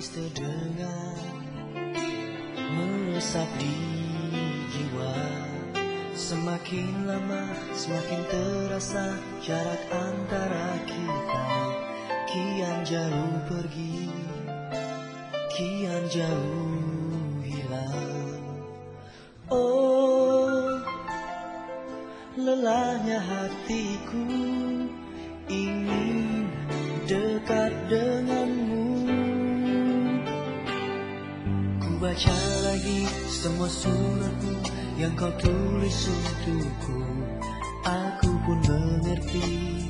Manis terdengar Meresap di jiwa. Semakin lama semakin terasa jarak antara kita. Kian jauh pergi Kian jauh hilang. Oh lelahnya hatiku ingin baca lagi semua suratmu yang kau tulis untukku. Aku pun mengerti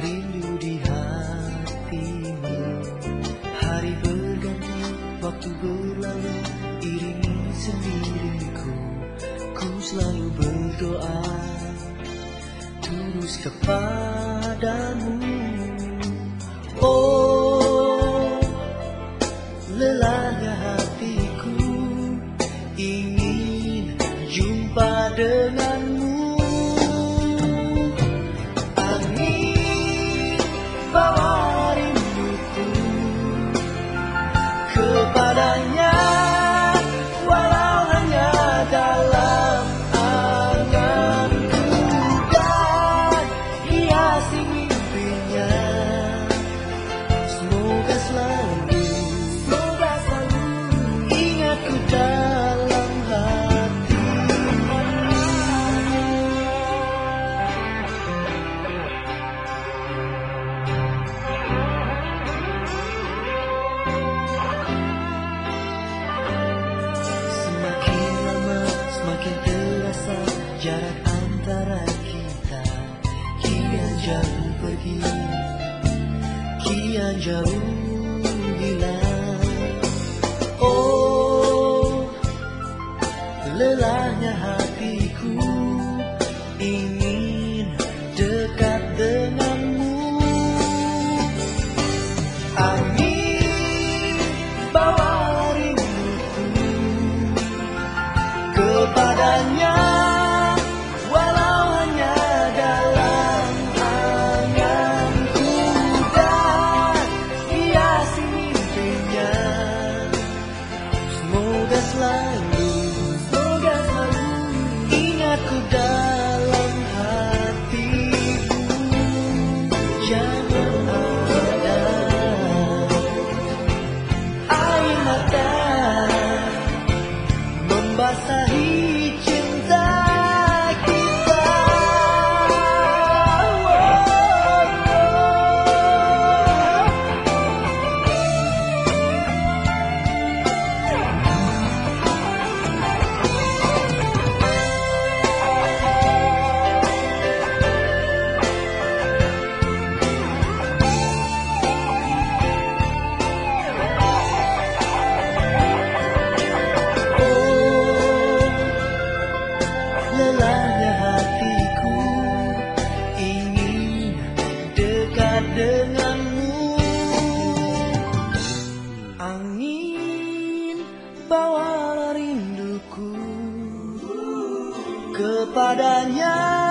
rindu di hatimu. Hari berganti, waktu berlalu iringi sendiriku. Ku selalu berdoa tulus kepadamu ingin jumpa denganmu jarak antara kita. Kian jauh pergi, kian jauh kepadanya.